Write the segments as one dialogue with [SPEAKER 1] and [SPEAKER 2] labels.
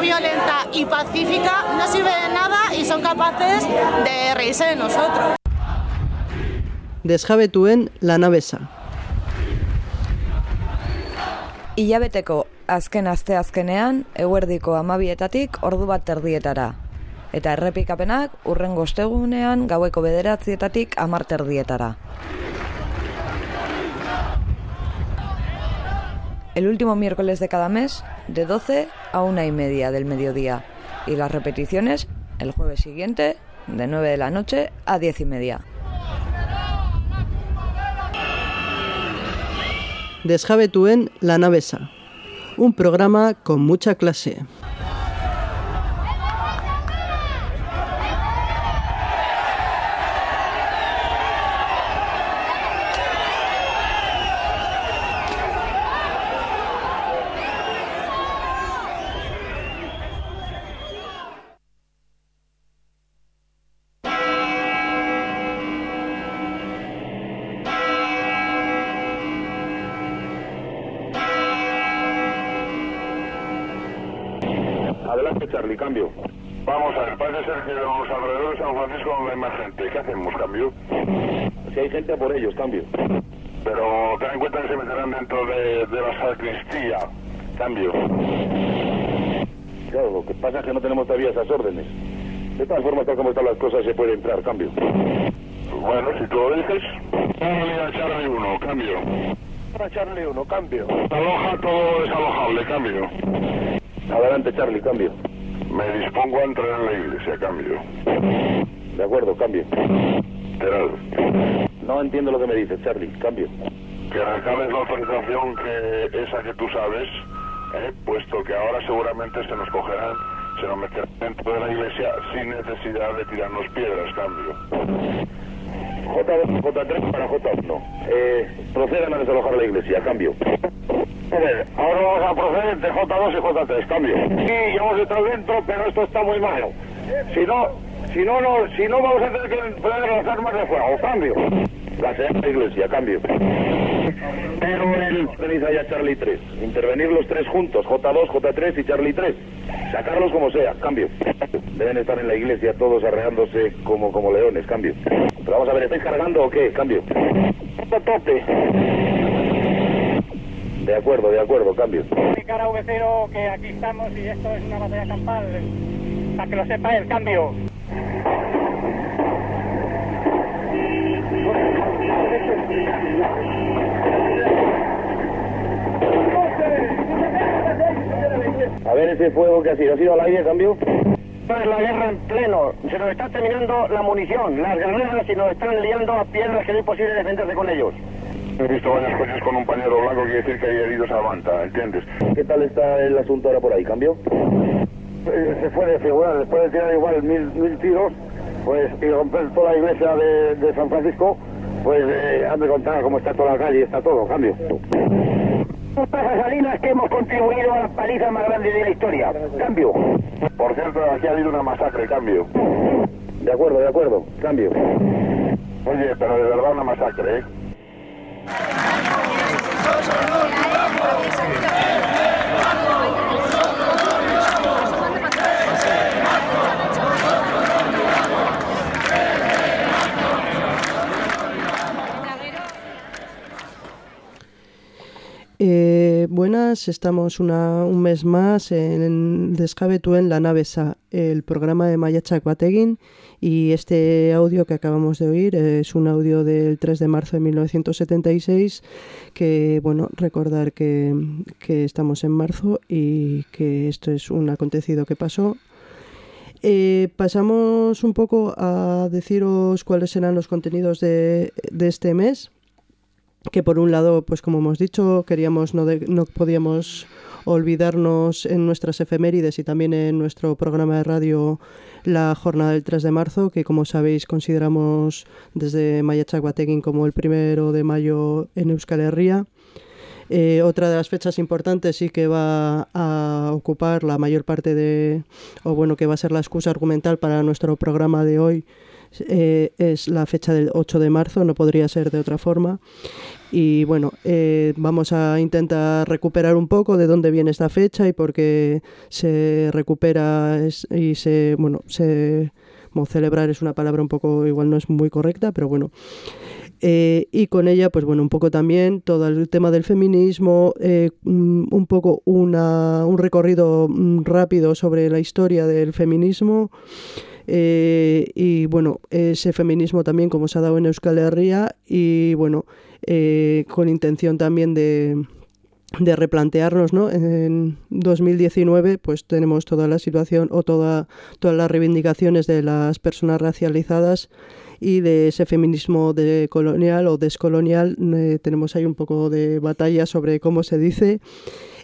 [SPEAKER 1] no violenta y pacífica no sirve de nada y son capaces de reírse de nosotros.
[SPEAKER 2] Desjabetuen lanabesa.
[SPEAKER 3] Ilabeteko azken aste azkenean, eguerdiko amabietatik ordu bat terdietara. Eta errepikapenak urren gostegunean gaueko bederatzietatik amar El último miércoles de cada mes, de 12 a una y media del mediodía. Y las repeticiones el jueves siguiente, de 9 de la noche a 10 y media.
[SPEAKER 2] Desjabetuen lanabesa. Un programa con mucha clase.
[SPEAKER 4] Charlie, cambio. Vamos a ver, parece ser que los alrededores de San Francisco no hay más gente. ¿Qué hacemos, cambio? Si hay gente por ellos, cambio. Pero ten en cuenta que se meterán dentro de, de la sacristía. Cambio. Claro, lo que pasa es que no tenemos todavía esas órdenes. De todas formas, tal como están las cosas, se puede entrar, cambio. Bueno, si tú lo dices, a Charlie 1, cambio.
[SPEAKER 5] Para Charlie 1, cambio.
[SPEAKER 4] Aloja todo desalojable, cambio.
[SPEAKER 5] Adelante, Charlie, cambio.
[SPEAKER 4] Me dispongo a entrar en la iglesia, cambio.
[SPEAKER 5] De acuerdo, cambio.
[SPEAKER 4] Gerald,
[SPEAKER 5] No entiendo lo que me dices, Charlie, cambio.
[SPEAKER 4] que recabes la autorización que esa que tú sabes, ¿eh? puesto que ahora seguramente se nos cogerán, se nos meterán dentro de la iglesia sin necesidad de tirarnos piedras, cambio.
[SPEAKER 5] J2, J3 para J1. Eh, procedan a desalojar la iglesia, cambio.
[SPEAKER 4] A ver, ahora vamos a proceder de J2 y J3, cambio. Sí, ya hemos entrado dentro, pero esto está muy malo. Si no, si no, no, si no vamos a tener que emplear las armas de fuego, cambio.
[SPEAKER 5] La la iglesia, cambio.
[SPEAKER 4] Pero el...
[SPEAKER 5] Venid allá Charlie 3. Intervenir los tres juntos, J2, J3 y Charlie 3. Sacarlos como sea, cambio. Deben estar en la iglesia todos arreándose como, como leones, cambio. Pero vamos a ver, ¿estáis cargando o qué? Cambio.
[SPEAKER 4] tope.
[SPEAKER 5] De acuerdo, de acuerdo, cambio.
[SPEAKER 6] cara a V0 que aquí estamos y esto es una batalla campal. Para que lo sepa el cambio.
[SPEAKER 5] A ver ese fuego que ha sido. ¿Ha sido al aire, cambio?
[SPEAKER 6] Es la guerra en pleno. Se nos está terminando la munición, las granadas y nos están liando a piedras que no es posible defenderse con ellos.
[SPEAKER 4] He visto varias cosas con un pañuelo blanco, quiere decir que hay heridos a banda, ¿entiendes?
[SPEAKER 5] ¿Qué tal está el asunto ahora por ahí, cambio?
[SPEAKER 4] Eh, Se puede figurar, después de tirar igual mil, mil tiros, pues, y romper toda la iglesia de, de San Francisco, pues, eh, han de contar cómo está toda la calle, está todo, cambio.
[SPEAKER 6] Pasa Salinas que hemos contribuido a la paliza más grande de la historia. Cambio.
[SPEAKER 4] Por cierto, aquí ha habido una masacre, cambio.
[SPEAKER 5] De acuerdo, de acuerdo, cambio.
[SPEAKER 4] Oye, pero de verdad una masacre, ¿eh?
[SPEAKER 2] Estamos un mes más en Descabetu en la Navesa, el programa de Mayachak Bategin y este audio que acabamos de oír es un audio del 3 de marzo de 1976 que, bueno, recordar que, estamos en marzo y que esto es un acontecido que pasó. Eh, pasamos un poco a deciros cuáles serán los contenidos de este mes que por un lado, pues como hemos dicho, queríamos no, de- no podíamos olvidarnos en nuestras efemérides y también en nuestro programa de radio la jornada del 3 de marzo, que como sabéis consideramos desde Mayachak Bateguin como el primero de mayo en Euskal Herria. Eh, otra de las fechas importantes y que va a ocupar la mayor parte de, o bueno, que va a ser la excusa argumental para nuestro programa de hoy, eh, es la fecha del 8 de marzo, no podría ser de otra forma. Y bueno, eh, vamos a intentar recuperar un poco de dónde viene esta fecha y por qué se recupera y se, bueno, se, celebrar es una palabra un poco, igual no es muy correcta, pero bueno. Eh, y con ella, pues bueno, un poco también todo el tema del feminismo, eh, un poco una, un recorrido mm, rápido sobre la historia del feminismo. Y bueno, ese feminismo también como se ha dado en Euskal Herria y bueno, eh, con intención también de, de replantearnos, ¿no? En 2019 pues tenemos toda la situación o toda, todas las reivindicaciones de las personas racializadas y de ese feminismo de colonial o descolonial eh, tenemos ahí un poco de batalla sobre cómo se dice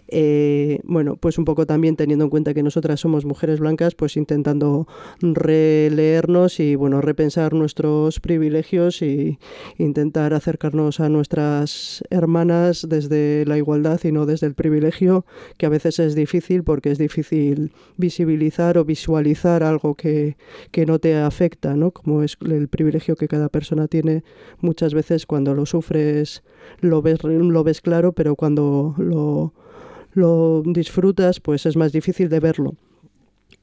[SPEAKER 2] eh, bueno, pues un poco también teniendo en cuenta que nosotras somos mujeres blancas, pues intentando releernos y bueno, repensar nuestros privilegios y intentar acercarnos a nuestras hermanas desde la igualdad y no desde el privilegio, que a veces es difícil porque es difícil visibilizar o visualizar algo que, que no te afecta, ¿no? Como es el privilegio que cada persona tiene muchas veces cuando lo sufres lo ves, lo ves claro, pero cuando lo lo disfrutas, pues es más difícil de verlo.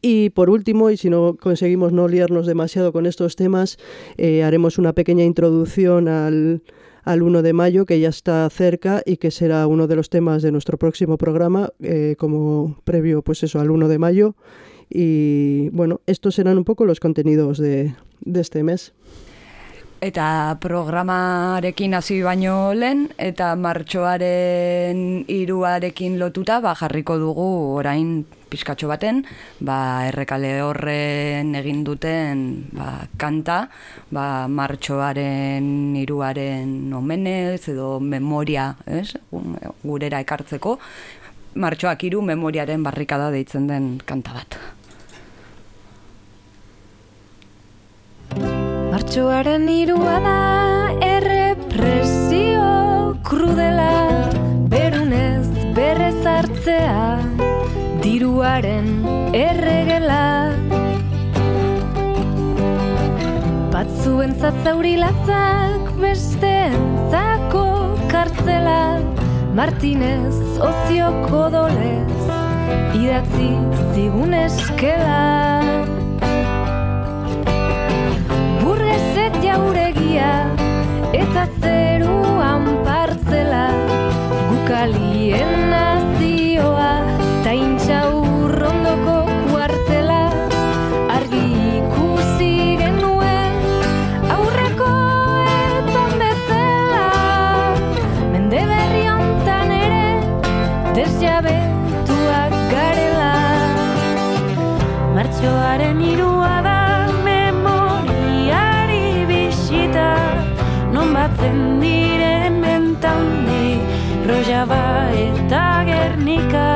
[SPEAKER 2] Y por último, y si no conseguimos no liarnos demasiado con estos temas, eh, haremos una pequeña introducción al, al 1 de mayo, que ya está cerca y que será uno de los temas de nuestro próximo programa, eh, como previo pues eso, al 1 de mayo. Y bueno, estos serán un poco los contenidos de, de este mes.
[SPEAKER 3] Eta programarekin hasi baino lehen, eta martxoaren iruarekin lotuta, ba, jarriko dugu orain pixkatxo baten, ba, errekale horren egin duten ba, kanta, ba, martxoaren iruaren omenez edo memoria, ez? gurera ekartzeko, martxoak iru memoriaren barrikada deitzen den kanta bat.
[SPEAKER 7] Martxoaren irua da errepresio krudela Berunez berrez hartzea diruaren erregela. Batzuen zatzauri latzak beste entzako kartzela Martinez ozioko dolez idatzi zigun eskela eta zeruan
[SPEAKER 8] Monica.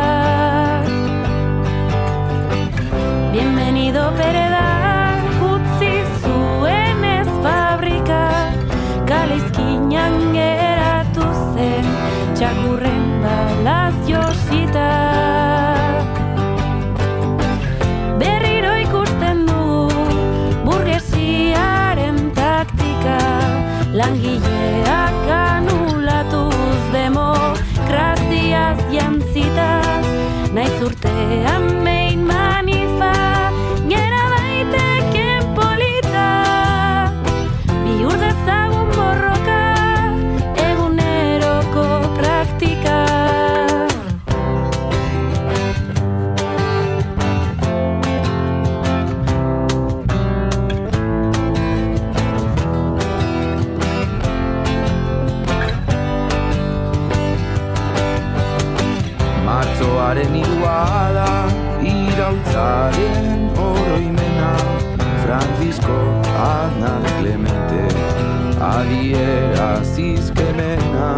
[SPEAKER 8] Adiera zizkemena.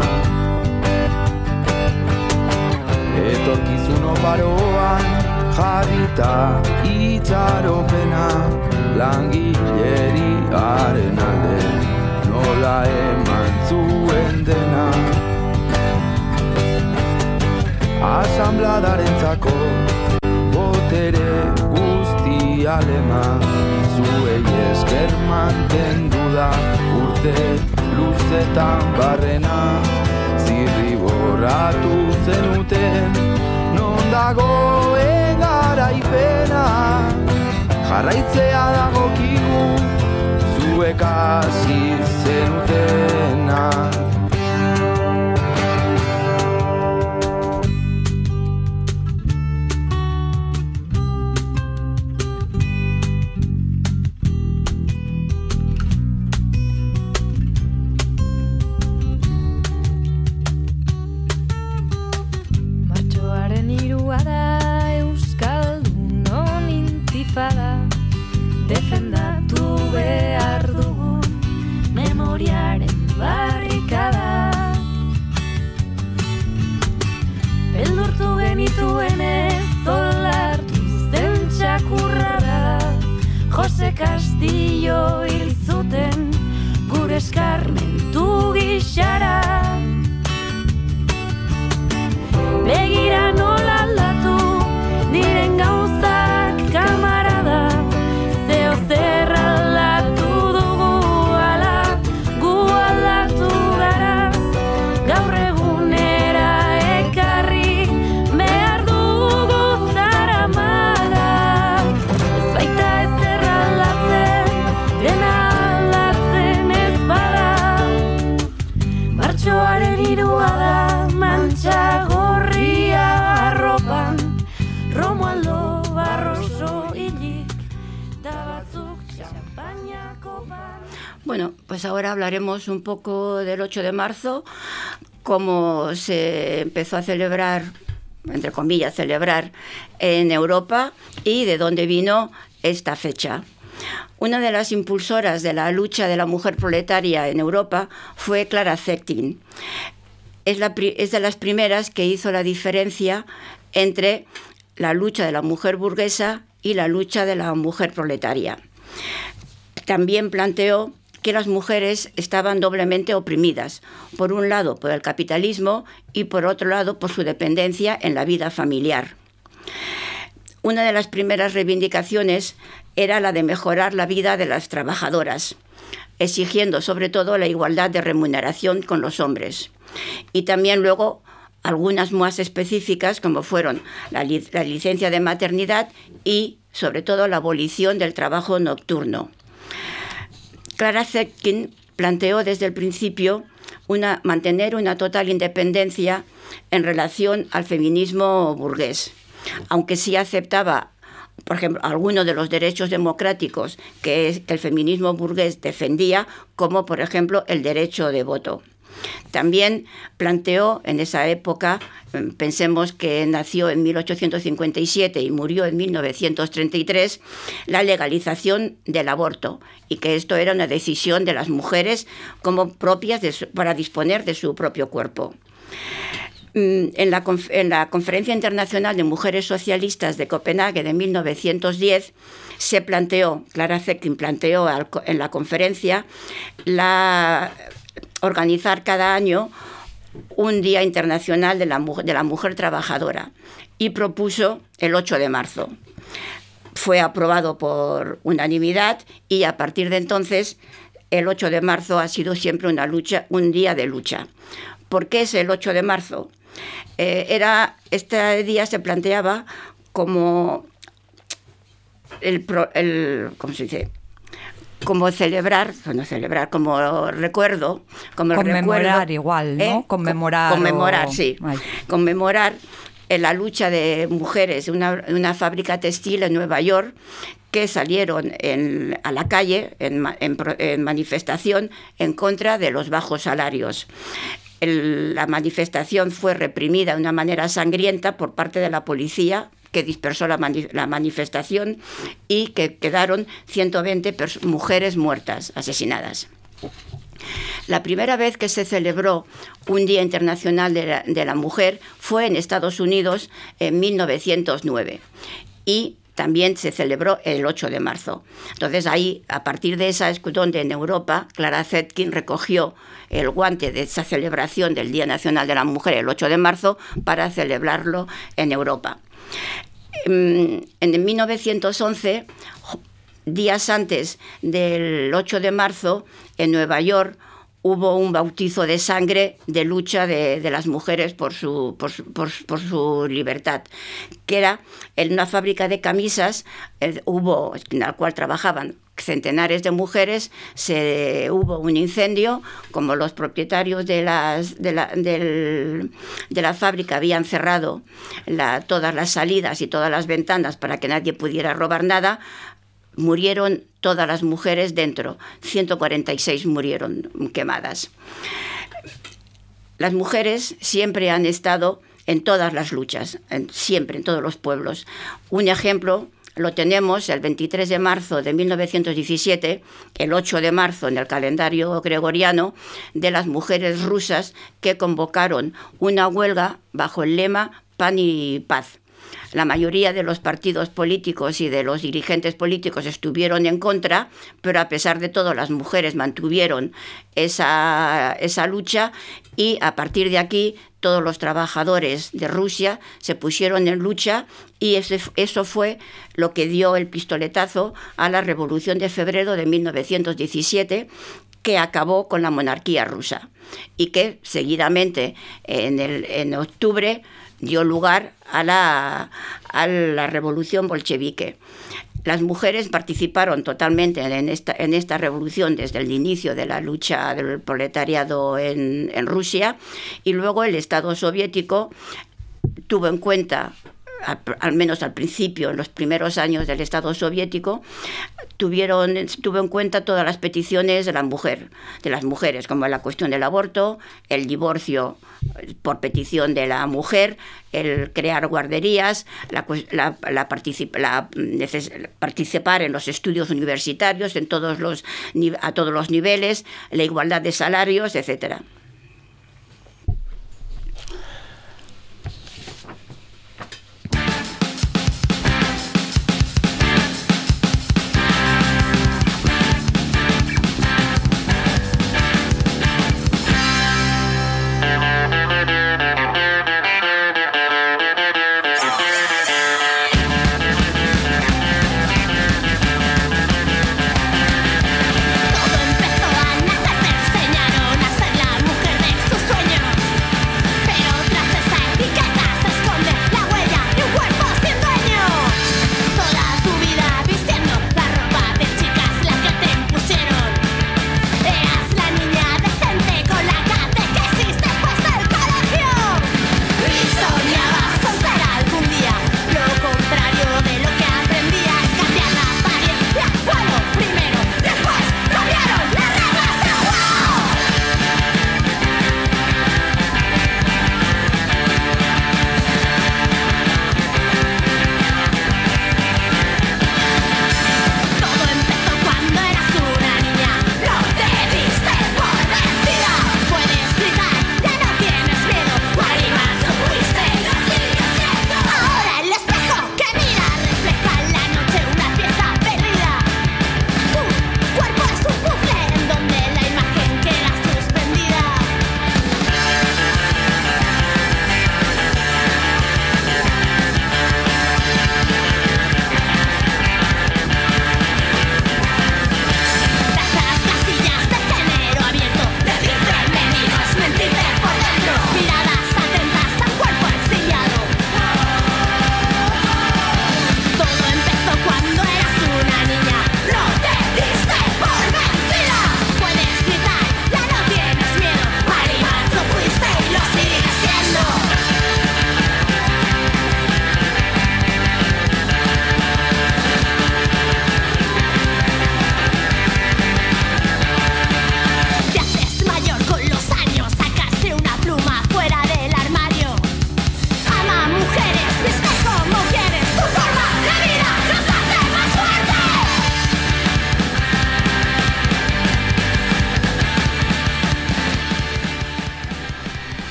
[SPEAKER 8] Etorkizun oparoan jarrita itxaropena Langileri haren alde nola eman zuen dena. Asambladaren zako alema Zuei esker mantendu da urte luz luzetan barrena. Zirri borratu zenuten Non dagoen garaipena? Jarraitzea dagokigu Zuek hasi zenutena
[SPEAKER 9] Bueno, pues ahora hablaremos un poco del 8 de marzo, cómo se empezó a celebrar, entre comillas, celebrar en Europa y de dónde vino esta fecha. Una de las impulsoras de la lucha de la mujer proletaria en Europa fue Clara Zetkin. Es, la es de las primeras que hizo la diferencia entre la lucha de la mujer burguesa y la lucha de la mujer proletaria también planteó que las mujeres estaban doblemente oprimidas, por un lado por el capitalismo y por otro lado por su dependencia en la vida familiar. Una de las primeras reivindicaciones era la de mejorar la vida de las trabajadoras, exigiendo sobre todo la igualdad de remuneración con los hombres. Y también luego algunas más específicas como fueron la, li- la licencia de maternidad y sobre todo la abolición del trabajo nocturno. Clara Zetkin planteó desde el principio mantener una total independencia en relación al feminismo burgués, aunque sí aceptaba, por ejemplo, algunos de los derechos democráticos que el feminismo burgués defendía, como por ejemplo el derecho de voto. También planteó en esa época, mm, pensemos que nació en 1857 y murió en 1933, la legalización del aborto y que esto era una decisión de las mujeres como propias para disponer de su propio cuerpo. Mm, En la, en la Conferencia Internacional de Mujeres Socialistas de Copenhague de 1910 se planteó, Clara Zetkin planteó en la conferencia la, organizar cada año un Día Internacional de la, Mujer Trabajadora y propuso el 8 de marzo. Fue aprobado por unanimidad y a partir de entonces el 8 de marzo ha sido siempre una lucha, un día de lucha. ¿Por qué es el 8 de marzo? Eh, era, este día se planteaba como el, el- ¿cómo se dice? Como celebrar, no celebrar, como recuerdo, como
[SPEAKER 3] Conmemorar
[SPEAKER 9] recuerdo,
[SPEAKER 3] igual, ¿no?
[SPEAKER 9] ¿eh?
[SPEAKER 3] Conmemorar
[SPEAKER 9] Conmemorar,
[SPEAKER 3] o-
[SPEAKER 9] sí.
[SPEAKER 3] Ay.
[SPEAKER 9] Conmemorar en la lucha de mujeres de una, una fábrica textil en Nueva York que salieron en- a la calle en, manifestación en contra de los bajos salarios. El- la manifestación fue reprimida de una manera sangrienta por parte de la policía que dispersó la, mani- la manifestación y que quedaron 120 pers- mujeres muertas, asesinadas. La primera vez que se celebró un Día Internacional de la, de la Mujer fue en Estados Unidos en 1909 y también se celebró el 8 de marzo. Entonces ahí, a partir de esa es donde en Europa Clara Zetkin recogió el guante de esa celebración del Día Nacional de la Mujer el 8 de marzo para celebrarlo en Europa. Mm, En 1911 días antes del 8 de marzo, en Nueva York, hubo un bautizo de sangre de lucha de, las mujeres por su- por su libertad, que era en una fábrica de camisas, eh, hubo, en la cual trabajaban centenares de mujeres, se, hubo un incendio, como los propietarios de, las, de, la, de la fábrica habían cerrado todas las salidas y todas las ventanas para que nadie pudiera robar nada, murieron todas las mujeres dentro, 146 murieron quemadas. Las mujeres siempre han estado en todas las luchas, siempre, en todos los pueblos. Un ejemplo lo tenemos el 23 de marzo de 1917, el 8 de marzo en el calendario gregoriano, de las mujeres rusas que convocaron una huelga bajo el lema Pan y Paz. La mayoría de los partidos políticos y de los dirigentes políticos estuvieron en contra, pero a pesar de todo las mujeres mantuvieron esa, esa lucha y a partir de aquí todos los trabajadores de Rusia se pusieron en lucha y ese- eso fue lo que dio el pistoletazo a la Revolución de Febrero de 1917 que acabó con la monarquía rusa y que seguidamente en, el, en octubre dio lugar a la, a la revolución bolchevique. Las mujeres participaron totalmente en esta, en esta revolución desde el inicio de la lucha del proletariado en, en Rusia y luego el Estado soviético tuvo en cuenta al, menos al principio, en los primeros años del Estado soviético, tuvieron, tuvo en cuenta todas las peticiones de la mujer, de las mujeres, como la cuestión del aborto, el divorcio eh, por petición de la mujer, el crear guarderías, la, la- la la, mm, participar en los estudios universitarios en todos los, a todos los niveles, la igualdad de salarios, etcétera.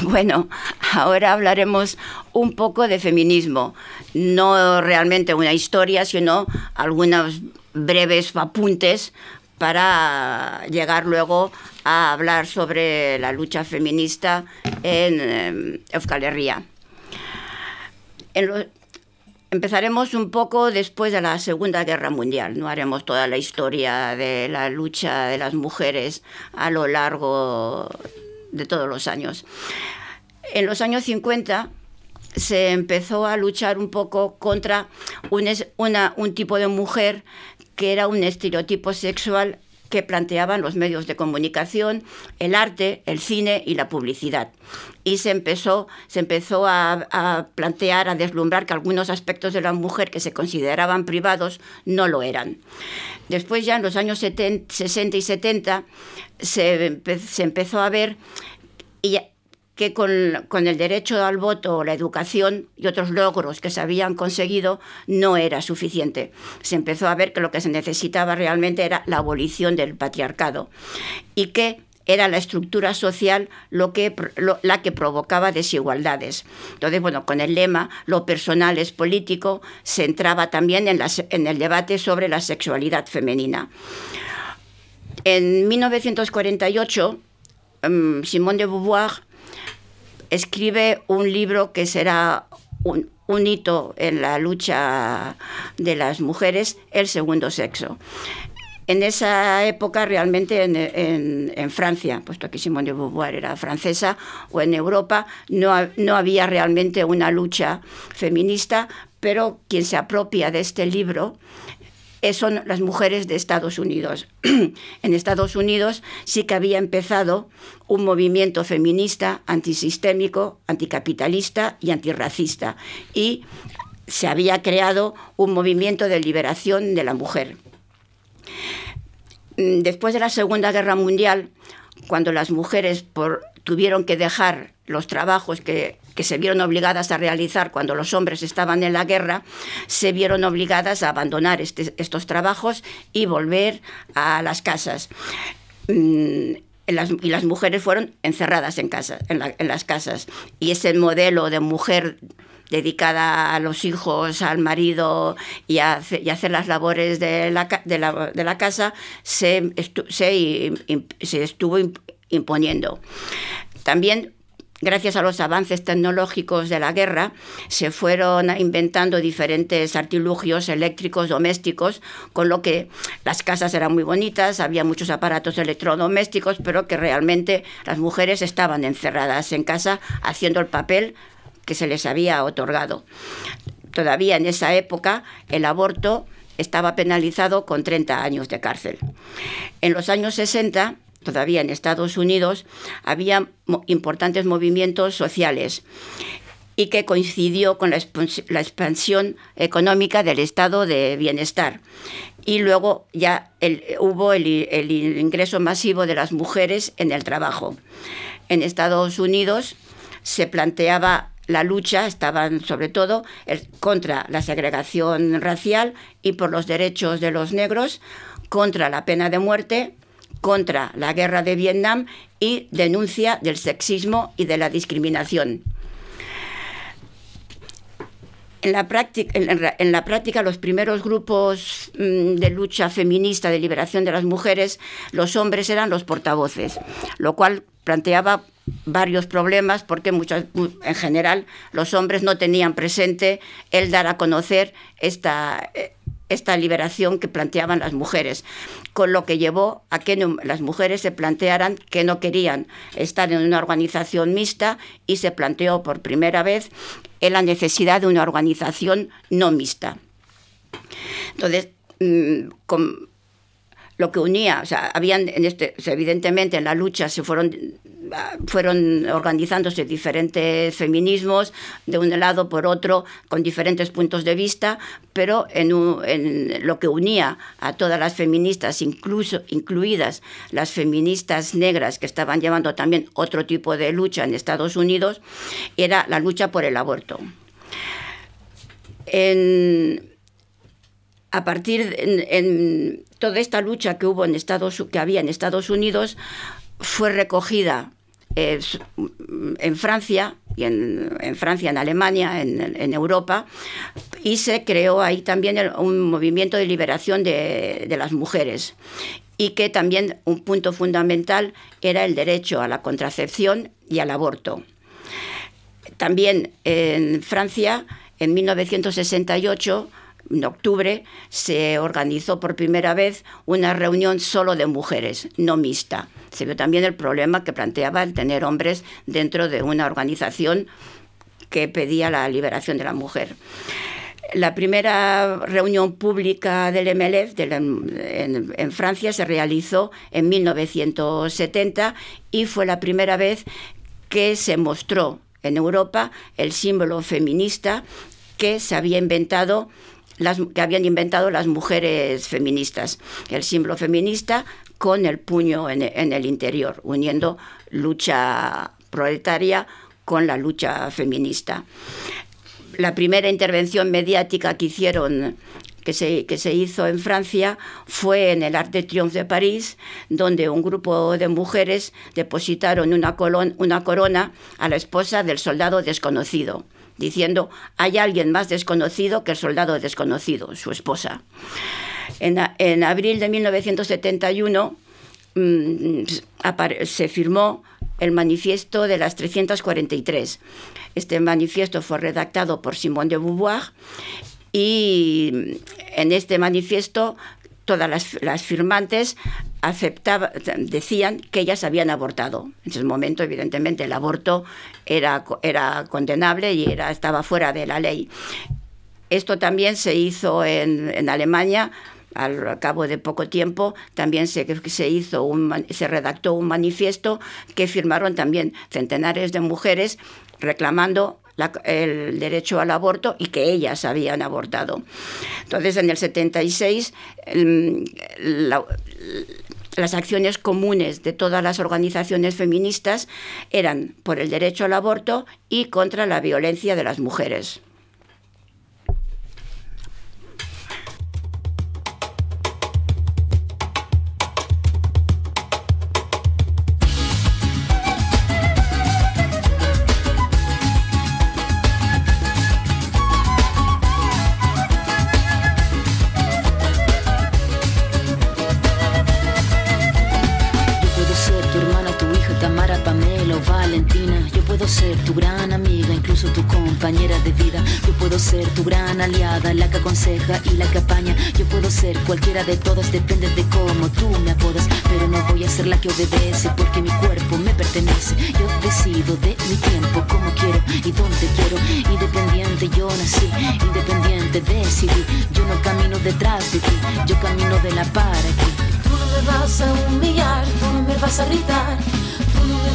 [SPEAKER 9] Bueno, ahora hablaremos un poco de feminismo. No realmente una historia, sino algunos breves apuntes para llegar luego a hablar sobre la lucha feminista en eh, Euskal Herria. Empezaremos un poco después de la Segunda Guerra Mundial. No haremos toda la historia de la lucha de las mujeres a lo largo de todos los años. En los años 50 se empezó a luchar un poco contra un, es- una- un tipo de mujer que era un estereotipo sexual que planteaban los medios de comunicación, el arte, el cine y la publicidad. Y se empezó, se empezó a, plantear, a deslumbrar que algunos aspectos de la mujer que se consideraban privados no lo eran. Después ya en los años 70, 60 y 70 se, se empezó a ver y que con, con el derecho al voto, la educación y otros logros que se habían conseguido no era suficiente. Se empezó a ver que lo que se necesitaba realmente era la abolición del patriarcado y que era la estructura social lo que, lo- la que provocaba desigualdades. Entonces, bueno, con el lema lo personal es político, se entraba también en, la se- en el debate sobre la sexualidad femenina. En 1948, em, Simone de Beauvoir escribe un libro que será un, hito en la lucha de las mujeres, El segundo sexo. En esa época, realmente en, Francia, puesto que Simone de Beauvoir era francesa, o en Europa, no, no había realmente una lucha feminista, pero quien se apropia de este libro son las mujeres de Estados Unidos. en Estados Unidos sí que había empezado un movimiento feminista antisistémico, anticapitalista y antirracista. Y se había creado un movimiento de liberación de la mujer. Mm, Después de la Segunda Guerra Mundial, cuando las mujeres por- tuvieron que dejar los trabajos que, que se vieron obligadas a realizar cuando los hombres estaban en la guerra, se vieron obligadas a abandonar este- estos trabajos y volver a las casas. Mm, y las mujeres fueron encerradas en, casa, en, la- en las casas. Y ese modelo de mujer dedicada a los hijos, al marido y a, hacer las labores de la, de la- de la casa se, se se estuvo imponiendo. También gracias a los avances tecnológicos de la guerra, se fueron inventando diferentes artilugios eléctricos domésticos, con lo que las casas eran muy bonitas, había muchos aparatos electrodomésticos, pero que realmente las mujeres estaban encerradas en casa haciendo el papel que se les había otorgado. Todavía en esa época el aborto estaba penalizado con 30 años de cárcel. En los años 60, todavía en Estados Unidos, había importantes movimientos sociales y que coincidió con la, expansión económica del estado de bienestar. Y luego ya hubo el, ingreso masivo de las mujeres en el trabajo. En Estados Unidos se planteaba la lucha, estaban sobre todo contra la segregación racial y por los derechos de los negros, contra la pena de muerte, contra la guerra de Vietnam y denuncia del sexismo y de la discriminación. En la, práctica, en, la- práctica, los primeros grupos mm, de lucha feminista, de liberación de las mujeres, los hombres eran los portavoces, lo cual planteaba varios problemas porque muchas, mu- en general los hombres no tenían presente el dar a conocer esta, eh, esta liberación que planteaban las mujeres, con lo que llevó a que las mujeres se plantearan que no querían estar en una organización mixta y se planteó por primera vez en la necesidad de una organización no mixta. Entonces, mm, con- lo que unía, o sea, habían en este, evidentemente en la lucha se fueron fueron organizándose diferentes feminismos de un lado por otro con diferentes puntos de vista, pero en lo que unía a todas las feministas, incluso incluidas las feministas negras que estaban llevando también otro tipo de lucha en Estados Unidos, era la lucha por el aborto. En, a partir de, toda esta lucha que hubo en Estados que había en Estados Unidos fue recogida eh, en Francia y en, Francia, en Alemania, en, Europa y se creó ahí también un movimiento de liberación de, de las mujeres y que también un punto fundamental era el derecho a la contracepción y al aborto. También en Francia en 1968 en octubre se organizó por primera vez una reunión solo de mujeres, no mixta. Se vio también el problema que planteaba el tener hombres dentro de una organización que pedía la liberación de la mujer. La primera reunión pública del MLF en, en Francia se realizó en 1970 y fue la primera vez que se mostró en Europa el símbolo feminista que se había inventado las, que habían inventado las mujeres feministas. El símbolo feminista con el puño en, el interior, uniendo lucha proletaria con la lucha feminista la primera intervención mediática que hicieron que se, que se hizo en Francia fue en el Arc de Triomphe de París, donde un grupo de mujeres depositaron una, una corona a la esposa del soldado desconocido, diciendo, hay alguien más desconocido que el soldado desconocido, su esposa. En, en abril de 1971 mm, se firmó el manifiesto de las 343. Este manifiesto fue redactado por Simone de Beauvoir y en este manifiesto todas las, las firmantes aceptaba- decían que ellas habían abortado. En ese momento, evidentemente, el aborto era, era condenable y era, estaba fuera de la ley. Esto también se hizo en, en Alemania. Al cabo de poco tiempo también se, se hizo un, se redactó un manifiesto que firmaron también centenares de mujeres reclamando el derecho al aborto y que ellas habían abortado. Entonces, en el 76, el- la- las acciones comunes de todas las organizaciones feministas eran por el derecho al aborto y contra la violencia de las mujeres.
[SPEAKER 10] Amiga, incluso tu compañera de vida. Yo puedo ser tu gran aliada, la que aconseja y la que apaña. Yo puedo ser cualquiera de todas, depende de cómo tú me apodas. Pero no voy a ser la que obedece porque mi cuerpo me pertenece. Yo decido de mi tiempo, como quiero y dónde quiero. Independiente yo nací, independiente decidí. Yo no camino detrás de ti, yo camino de la para aquí.
[SPEAKER 11] Tú no me vas a humillar, tú no me vas a gritar,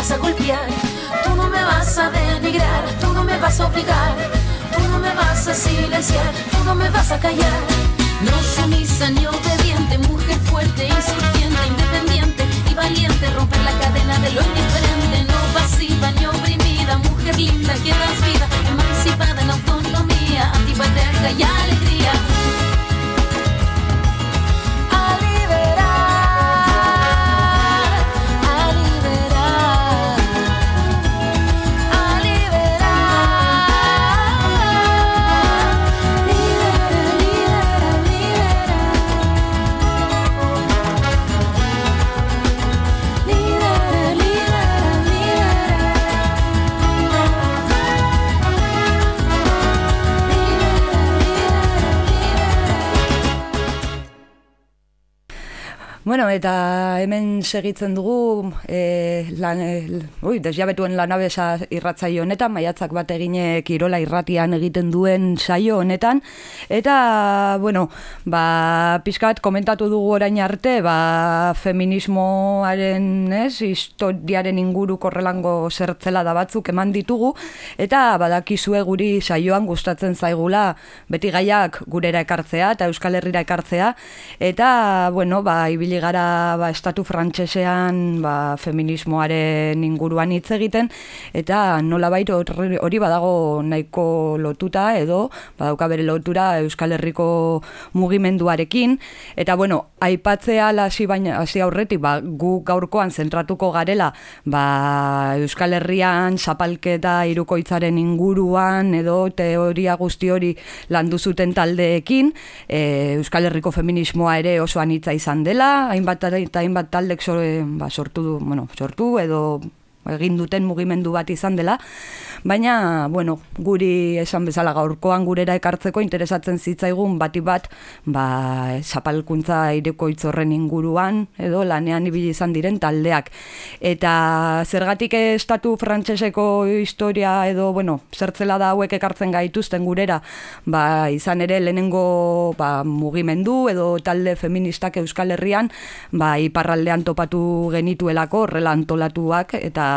[SPEAKER 11] Vas a golpear, tú no me vas a denigrar, tú no me vas a obligar, tú no me vas a silenciar, tú no me vas a callar. No sumisa ni obediente, mujer fuerte, insurgente, independiente y valiente, romper la cadena de lo indiferente, no pasiva ni
[SPEAKER 3] eta hemen segitzen dugu, e, lan, e, ui, desjabetuen lanabesa irratzaio honetan, maiatzak bat egine kirola irratian egiten duen saio honetan, eta, bueno, ba, pixkat komentatu dugu orain arte, ba, feminismoaren, ez, historiaren inguru korrelango zertzela da batzuk eman ditugu, eta badakizue guri saioan gustatzen zaigula beti gaiak gurera ekartzea eta Euskal Herrira ekartzea, eta, bueno, ba, ibili gara ba, estatu frantsesean ba, feminismoaren inguruan hitz egiten eta nola hori, hori badago nahiko lotuta edo badauka bere lotura Euskal Herriko mugimenduarekin. Eta bueno, aipatzea hasi baina hasi aurretik ba, gu gaurkoan zentratuko garela ba, Euskal Herrian zapalketa irukoitzaren inguruan edo teoria guzti hori landu zuten taldeekin e, Euskal Herriko feminismoa ere oso anitza izan dela hainbat eta hainbat taldek ba, sortu du, bueno, sortu edo egin duten mugimendu bat izan dela, baina, bueno, guri esan bezala gaurkoan gurera ekartzeko interesatzen zitzaigun bati bat, ba, zapalkuntza ireko itzorren inguruan, edo lanean ibili izan diren taldeak. Eta zergatik estatu frantseseko historia edo, bueno, zertzela da hauek ekartzen gaituzten gurera, ba, izan ere lehenengo ba, mugimendu edo talde feministak Euskal Herrian, ba, iparraldean topatu genituelako, horrela antolatuak, eta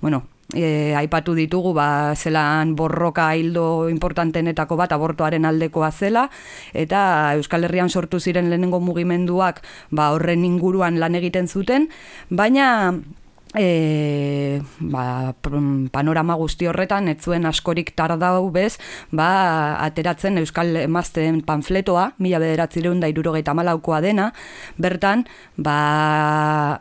[SPEAKER 3] bueno, e, aipatu ditugu ba, zelan borroka hildo importantenetako bat abortoaren aldekoa zela eta Euskal Herrian sortu ziren lehenengo mugimenduak ba, horren inguruan lan egiten zuten, baina e, ba, panorama guzti horretan, ez zuen askorik tardau bez, ba, ateratzen Euskal Emazten panfletoa, mila bederatzireun da irurogeita malaukoa dena, bertan, ba,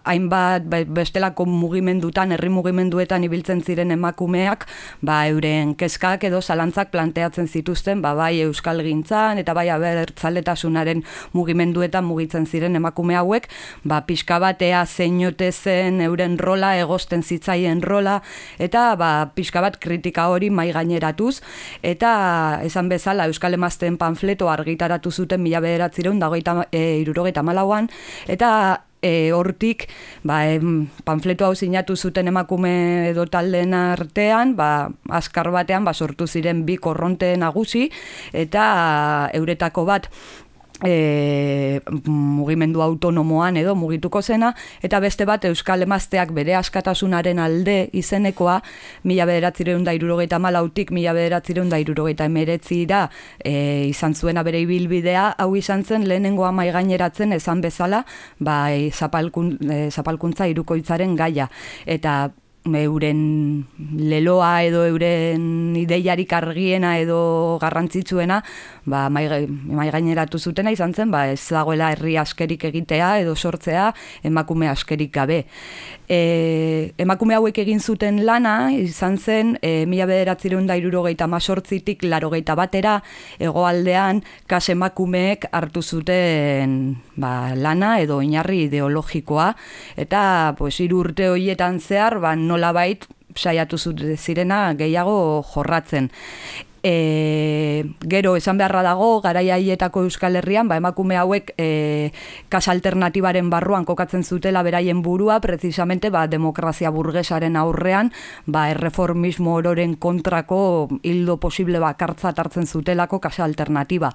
[SPEAKER 3] hainbat ba, bestelako mugimendutan, herri mugimenduetan ibiltzen ziren emakumeak, ba, euren kezkak edo zalantzak planteatzen zituzten, ba, bai Euskal Gintzan, eta bai abertzaletasunaren mugimenduetan mugitzen ziren emakume hauek, ba, pixka batea zeinote zen euren rol rola, egosten zitzaien rola, eta ba, pixka bat kritika hori mai gaineratuz, eta esan bezala Euskal Emazten panfleto argitaratu zuten mila bederatzireun dagoita e, irurogeita malauan, eta e, hortik ba, em, panfleto hau sinatu zuten emakume edo taldeen artean, ba, askar batean ba, sortu ziren bi korronte nagusi, eta euretako bat e, mugimendu autonomoan edo mugituko zena, eta beste bat Euskal Emazteak bere askatasunaren alde izenekoa, mila bederatzireun da irurogeita malautik, mila bederatzireun da irurogeita emeretzi da, e, izan zuena bere ibilbidea, hau izan zen lehenengoa maigaineratzen esan bezala, bai, zapalkun, e, zapalkuntza irukoitzaren gaia. Eta euren leloa edo euren ideiarik argiena edo garrantzitsuena ba, mai, gaineratu zutena izan zen ba, ez dagoela herri askerik egitea edo sortzea emakume askerik gabe. E, emakume hauek egin zuten lana izan zen e, mila bederatzireun da irurogeita masortzitik larogeita batera egoaldean kas emakumeek hartu zuten ba, lana edo inarri ideologikoa eta pues, urte horietan zehar ba, nolabait saiatu zirena gehiago jorratzen. E, gero esan beharra dago garaia hietako Euskal Herrian ba, emakume hauek e, kas alternatibaren barruan kokatzen zutela beraien burua precisamente ba, demokrazia burgesaren aurrean ba, erreformismo ororen kontrako hildo posible bakartza hartzen zutelako kas alternatiba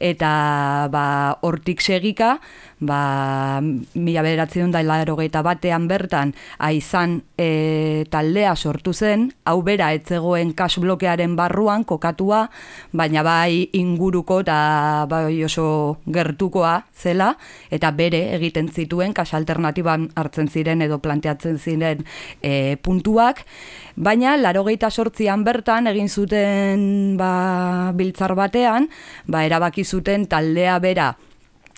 [SPEAKER 3] eta ba, hortik segika ba, mila bederatzen da hilarogeita batean bertan aizan e, taldea sortu zen, hau bera etzegoen kas blokearen barruan kokatua, baina bai inguruko eta bai oso gertukoa zela, eta bere egiten zituen kas alternatiban hartzen ziren edo planteatzen ziren e, puntuak, Baina, larogeita sortzian bertan, egin zuten ba, biltzar batean, ba, erabaki zuten taldea bera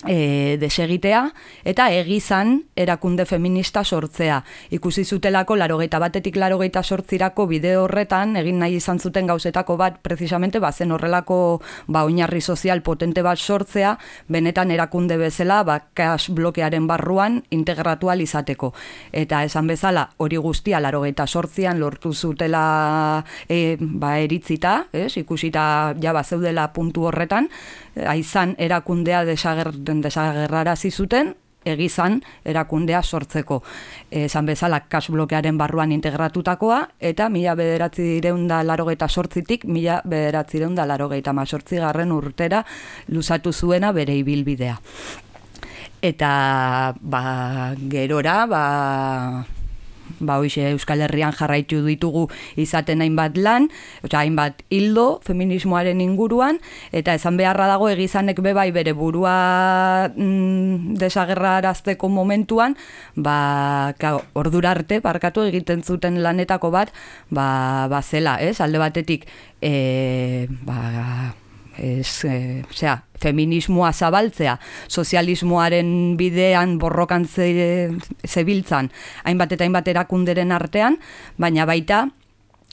[SPEAKER 3] e, desegitea eta egizan erakunde feminista sortzea. Ikusi zutelako larogeita batetik larogeita sortzirako bideo horretan egin nahi izan zuten gauzetako bat precisamente bazen horrelako ba, oinarri sozial potente bat sortzea benetan erakunde bezala ba, kas blokearen barruan integratual izateko. Eta esan bezala hori guztia larogeita sortzian lortu zutela e, ba, eritzita, ez? ikusita jaba zeudela puntu horretan, aizan erakundea desagerten desagerrarazi zuten egizan erakundea sortzeko. Esan bezala kasblokearen barruan integratutakoa, eta mila bederatzi direunda larogeita sortzitik, mila bederatzi direunda larogeita mazortzi garren urtera luzatu zuena bere ibilbidea. Eta ba, gerora, ba, ba hoize Euskal Herrian jarraitu ditugu izaten hainbat lan, osea hainbat hildo feminismoaren inguruan eta esan beharra dago egizanek be bai bere burua mm, desagerrarazteko momentuan, ba ka, ordura arte barkatu egiten zuten lanetako bat, ba bazela, ez? Alde batetik e, ba, ez, e, osea, feminismoa zabaltzea, sozialismoaren bidean borrokan ze, zebiltzan, hainbat eta hainbat erakunderen artean, baina baita,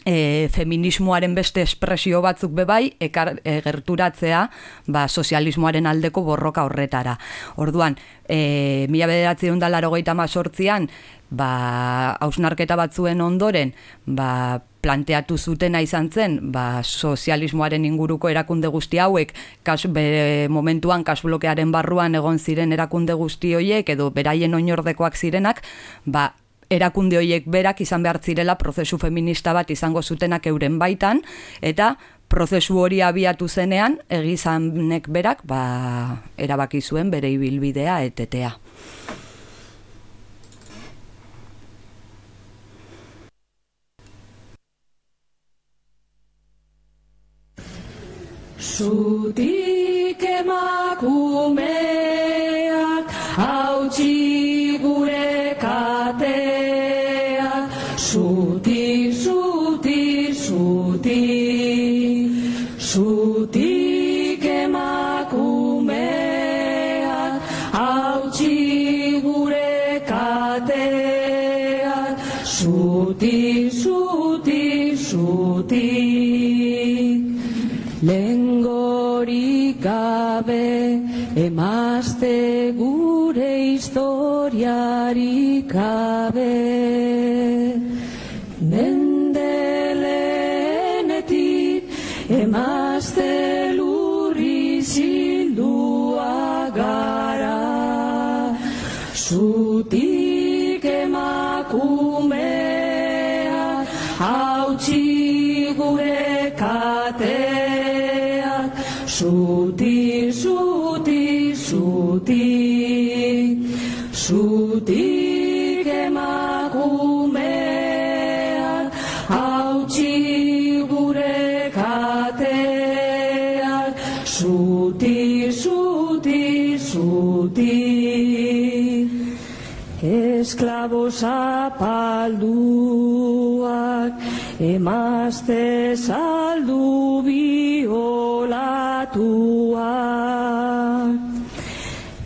[SPEAKER 3] e, feminismoaren beste espresio batzuk bebai ekar, e, gerturatzea ba, sozialismoaren aldeko borroka horretara. Orduan, e, mila bederatzen da laro mazortzian, ba, hausnarketa batzuen ondoren, ba, planteatu zutena izan zen, ba, sozialismoaren inguruko erakunde guzti hauek, kas, bere momentuan kasblokearen barruan egon ziren erakunde guzti horiek, edo beraien oinordekoak zirenak, ba, erakunde horiek berak izan behar zirela prozesu feminista bat izango zutenak euren baitan, eta prozesu hori abiatu zenean, egizanek berak, ba, erabaki zuen bere ibilbidea etetea.
[SPEAKER 11] Zutik emakumeak hautsi gure kateak Suti, suti, suti, sutik emakumeak, hautsi gure kateak, suti, suti, sutik, lengorik gabe emazte gure historiari kabe. Jesús. Esklabo zapalduak emazte saldu biolatuak.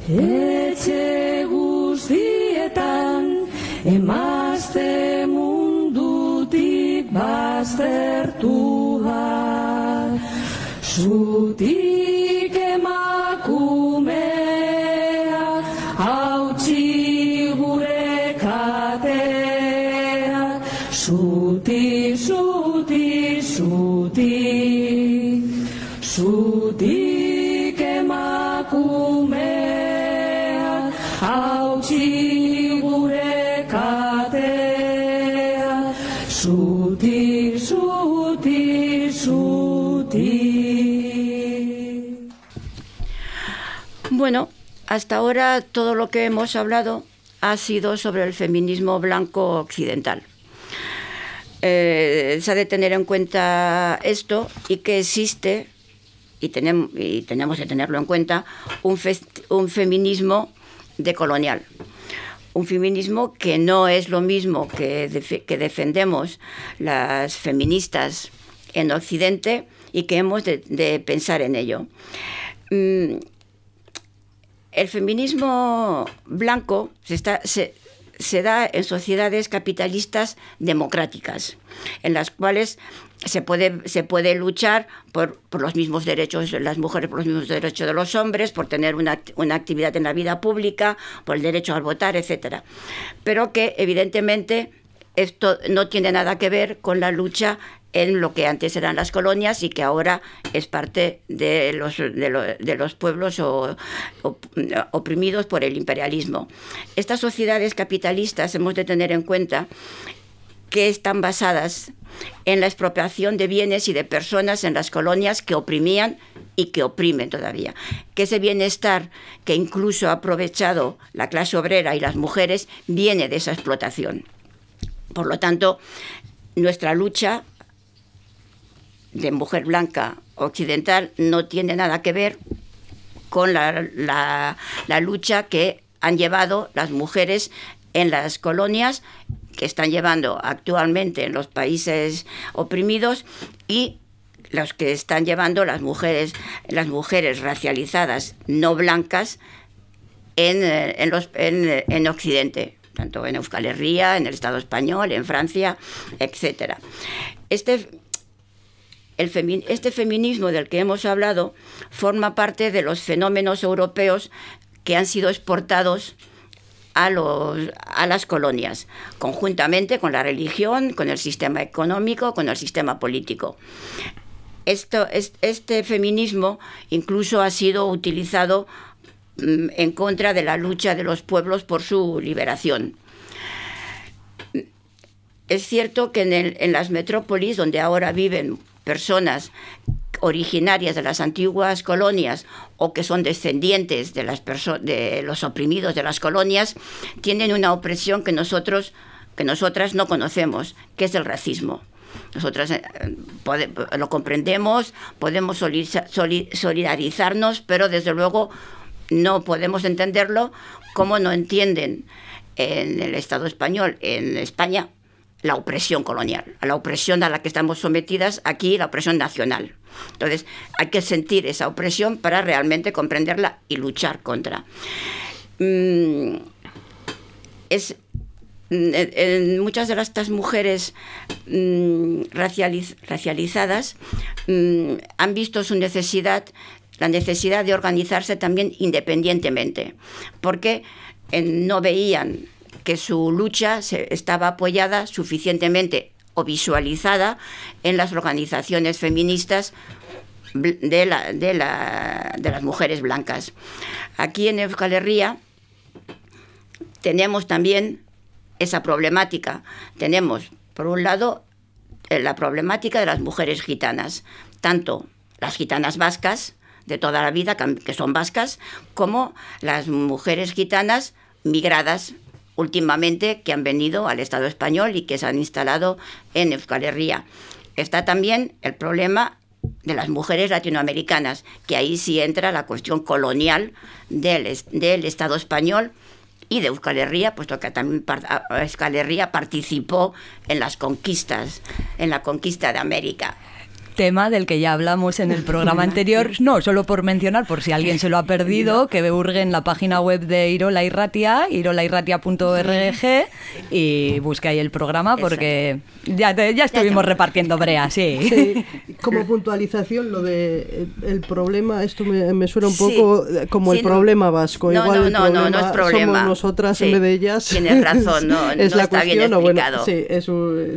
[SPEAKER 11] Etxe guztietan emazte mundutik baztertuak Zutik
[SPEAKER 9] Bueno, hasta ahora todo lo que hemos hablado ha sido sobre el feminismo blanco occidental. Eh, se ha de tener en cuenta esto y que existe, y, tenemos, y tenemos que tenerlo en cuenta, un, fest- un feminismo decolonial. Un feminismo que no es lo mismo que, defe- que defendemos las feministas en Occidente y que hemos de, de pensar en ello. Mm, el feminismo blanco se, da en sociedades capitalistas democráticas, en las cuales se puede, luchar por, los mismos derechos de las mujeres, por los mismos derechos de los hombres, por tener una, una actividad en la vida pública, por el derecho al votar, etc. Pero que evidentemente esto no tiene nada que ver con la lucha en lo que antes eran las colonias y que ahora es parte de los, de, lo- de los pueblos o- op- oprimidos por el imperialismo. Estas sociedades capitalistas hemos de tener en cuenta que están basadas en la expropiación de bienes y de personas en las colonias que oprimían y que oprimen todavía. Que ese bienestar que incluso ha aprovechado la clase obrera y las mujeres viene de esa explotación. Por lo tanto, nuestra lucha de mujer blanca occidental no tiene nada que ver con la, la- la lucha que han llevado las mujeres en las colonias que están llevando actualmente en los países oprimidos y los que están llevando las mujeres las mujeres racializadas no blancas en, eh, en los, en, eh, en Occidente, tanto en Euskal Herria, en el Estado español, en Francia, etcétera. Este, este feminismo del que hemos hablado forma parte de los fenómenos europeos que han sido exportados a, las colonias, conjuntamente con la religión, con el sistema económico, con el sistema político. Este feminismo incluso ha sido utilizado mm, en contra de la lucha de los pueblos por su liberación. Es cierto que en las metrópolis, donde ahora viven personas originarias de las antiguas colonias o que son descendientes de, las de los oprimidos de las colonias, tienen una opresión que nosotros que nosotras no conocemos, que es el racismo. Nosotras eh, lo comprendemos, podemos soli- soli- solidarizarnos, pero desde luego no podemos entenderlo como no entienden en el Estado español, en España, la opresión colonial, a la opresión a la que estamos sometidas aquí, la opresión nacional. Entonces, hay que sentir esa opresión para realmente comprenderla y luchar contra. Mm, es mm, muchas de estas mujeres mm, racializ- racializadas han visto su necesidad, la necesidad de organizarse también independientemente, porque eh, no veían que su lucha se- estaba apoyada suficientemente o visualizada en las organizaciones feministas de, de la- de las mujeres blancas. Aquí en Euskal Herria tenemos también esa problemática. Tenemos, por un lado, eh, la problemática de las mujeres gitanas, tanto las gitanas vascas de toda la vida, que son vascas, como las mujeres gitanas migradas últimamente que han venido al Estado español y que se han instalado en Euskal Herria. Está también el problema de las mujeres latinoamericanas, que ahí sí entra la cuestión colonial del, es- del Estado español y de Euskal Herria, puesto que también Euskal Herria participó en las conquistas, en la conquista de América.
[SPEAKER 3] Tema del que ya hablamos en el programa anterior, no, solo por mencionar, por si alguien se lo ha perdido, que hurgue en la página web de Irola Irratia, irolairratia.org, y busque ahí el programa porque ya, ya estuvimos repartiendo brea, sí.
[SPEAKER 2] Sí, como puntualización, lo de eh, el problema, esto me, me suena un poco eh, como
[SPEAKER 9] Sí,
[SPEAKER 2] el
[SPEAKER 9] no.
[SPEAKER 2] problema vasco.
[SPEAKER 9] No,
[SPEAKER 2] Igual
[SPEAKER 9] no,
[SPEAKER 2] el
[SPEAKER 9] no, no, no es problema.
[SPEAKER 2] Somos nosotras en vez de ellas.
[SPEAKER 9] tienes razón, no-
[SPEAKER 2] es la
[SPEAKER 9] está bien
[SPEAKER 2] cuestión, o bueno,
[SPEAKER 9] explicado.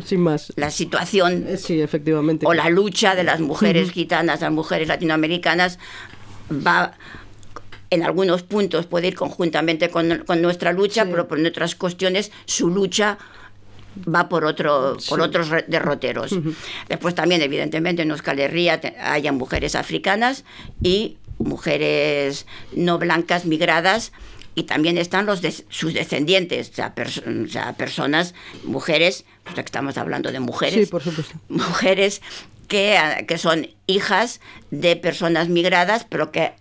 [SPEAKER 2] sí, sin más.
[SPEAKER 9] La situación
[SPEAKER 2] Eh, Sí, efectivamente.
[SPEAKER 9] o la lucha de las mujeres gitanas, las mujeres latinoamericanas, va en algunos puntos puede ir conjuntamente con, con nuestra lucha, pero por otras cuestiones su lucha va por otro por otros derroteros. Después también evidentemente en Euskal Herria haya mujeres africanas y mujeres no blancas migradas y también están los sus descendientes, o sea, pers- o sea, personas, mujeres, pues estamos hablando de mujeres,
[SPEAKER 2] Sí, por supuesto.
[SPEAKER 9] mujeres que, que son hijas de personas migradas, pero que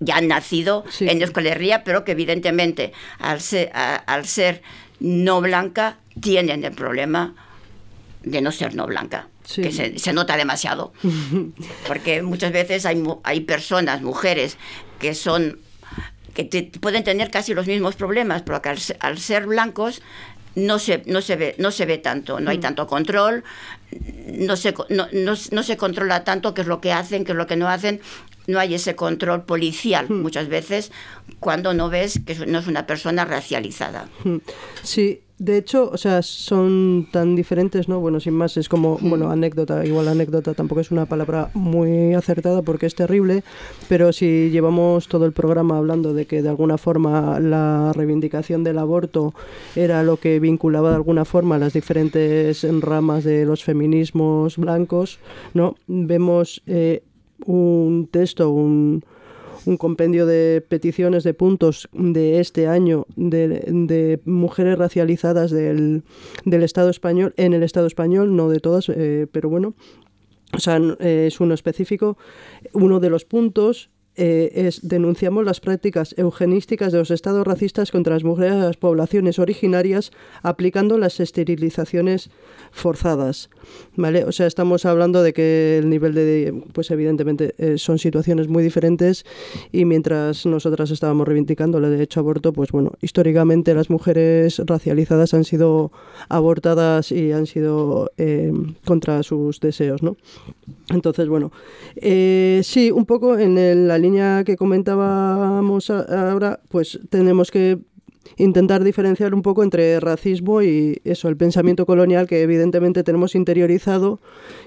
[SPEAKER 9] ya han nacido en Euskal Herria, pero que evidentemente al ser, a- al ser no blanca tienen el problema de no ser no blanca, que se, se nota demasiado, porque muchas veces hay, hay personas, mujeres, que son que te- pueden tener casi los mismos problemas, pero que al, al ser blancos no se, no, se ve, no se ve tanto, no hay tanto control, no se, no, no- no se controla tanto qué es lo que hacen, qué es lo que no hacen, no hay ese control policial muchas veces cuando no ves que no es una persona racializada.
[SPEAKER 2] Mm. Sí, de hecho, o sea, son tan diferentes, ¿no? Bueno, sin más, es como, bueno, anécdota, igual anécdota tampoco es una palabra muy acertada porque es terrible, pero si llevamos todo el programa hablando de que de alguna forma la reivindicación del aborto era lo que vinculaba de alguna forma las diferentes ramas de los feminismos blancos, ¿no? Vemos eh, un texto, un, un compendio de peticiones de puntos de este año de, de mujeres racializadas del, del, Estado español, en el Estado español, no de todas, eh, pero bueno, o sea, eh, es uno específico. Uno de los puntos eh, es denunciamos las prácticas eugenísticas de los estados racistas contra las mujeres de las poblaciones originarias aplicando las esterilizaciones forzadas. ¿Vale? O sea, estamos hablando de que el nivel de, pues evidentemente eh, son situaciones muy diferentes y mientras nosotras estábamos reivindicando el derecho a aborto, pues bueno, históricamente las mujeres racializadas han sido abortadas y han sido eh, contra sus deseos, ¿no? Entonces, bueno, eh, sí, un poco en el, línea que comentábamos ahora, pues tenemos que intentar diferenciar un poco entre racismo y eso, el pensamiento colonial que evidentemente tenemos interiorizado,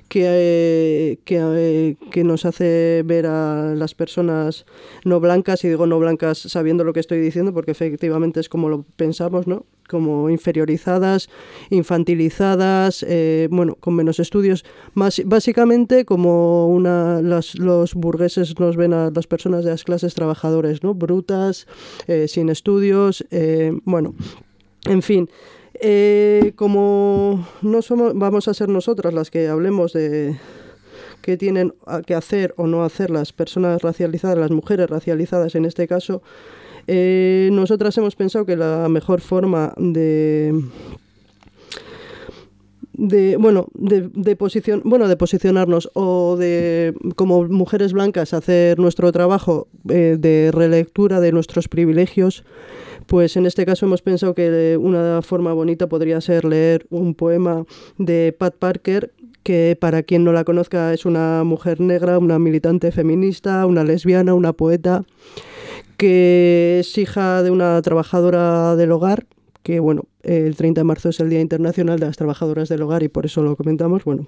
[SPEAKER 2] que, eh, eh, que, nos hace ver a las personas no blancas, y digo no blancas sabiendo lo que estoy diciendo, porque efectivamente es como lo pensamos, ¿no? Como inferiorizadas, infantilizadas, eh, bueno, con menos estudios. Más, básicamente como una, las, los burgueses nos ven a las personas de las clases trabajadores, ¿no? Brutas, eh, sin estudios, eh, bueno, en fin. Eh, como no somos, vamos a ser nosotras las que hablemos de qué tienen que hacer o no hacer las personas racializadas, las mujeres racializadas en este caso, eh, nosotras hemos pensado que la mejor forma de bueno de, de, posición bueno de posicionarnos o de como mujeres blancas hacer nuestro trabajo eh, de relectura de nuestros privilegios pues en este caso hemos pensado que una forma bonita podría ser leer un poema de Pat Parker que para quien no la conozca es una mujer negra una militante feminista una lesbiana una poeta que es hija de una trabajadora del hogar, que bueno, el 30 de marzo es el Día Internacional de las Trabajadoras del Hogar y por eso lo comentamos, bueno.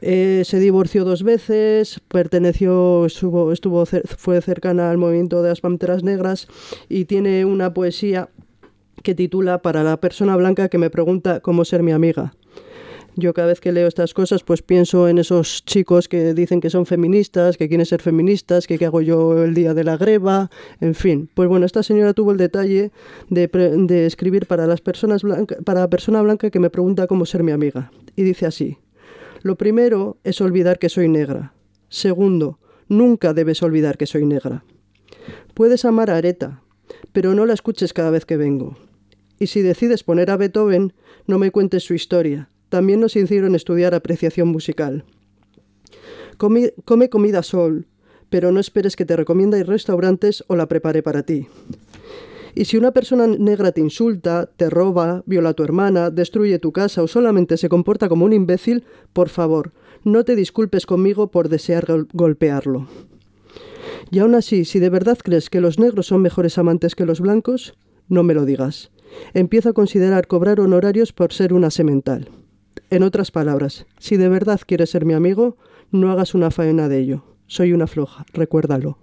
[SPEAKER 2] Eh, se divorció dos veces, perteneció, estuvo, estuvo, fue cercana al movimiento de las Panteras Negras y tiene una poesía que titula Para la persona blanca que me pregunta cómo ser mi amiga. Yo cada vez que leo estas cosas, pues pienso en esos chicos que dicen que son feministas, que quieren ser feministas, que qué hago yo el día de la greva, en fin. Pues bueno, esta señora tuvo el detalle de, de escribir para las personas para la persona blanca que me pregunta cómo ser mi amiga. Y dice así: Lo primero es olvidar que soy negra. Segundo, nunca debes olvidar que soy negra. Puedes amar a Areta, pero no la escuches cada vez que vengo. Y si decides poner a Beethoven, no me cuentes su historia también nos hicieron estudiar apreciación musical. Come, comida sol, pero no esperes que te recomiende restaurantes o la prepare para ti. Y si una persona negra te insulta, te roba, viola a tu hermana, destruye tu casa o solamente se comporta como un imbécil, por favor, no te disculpes conmigo por desear gol golpearlo. Y aún así, si de verdad crees que los negros son mejores amantes que los blancos, no me lo digas. Empiezo a considerar cobrar honorarios por ser una semental. En otras palabras, si de verdad quieres ser mi amigo, no hagas una faena de ello. Soy una floja, recuérdalo.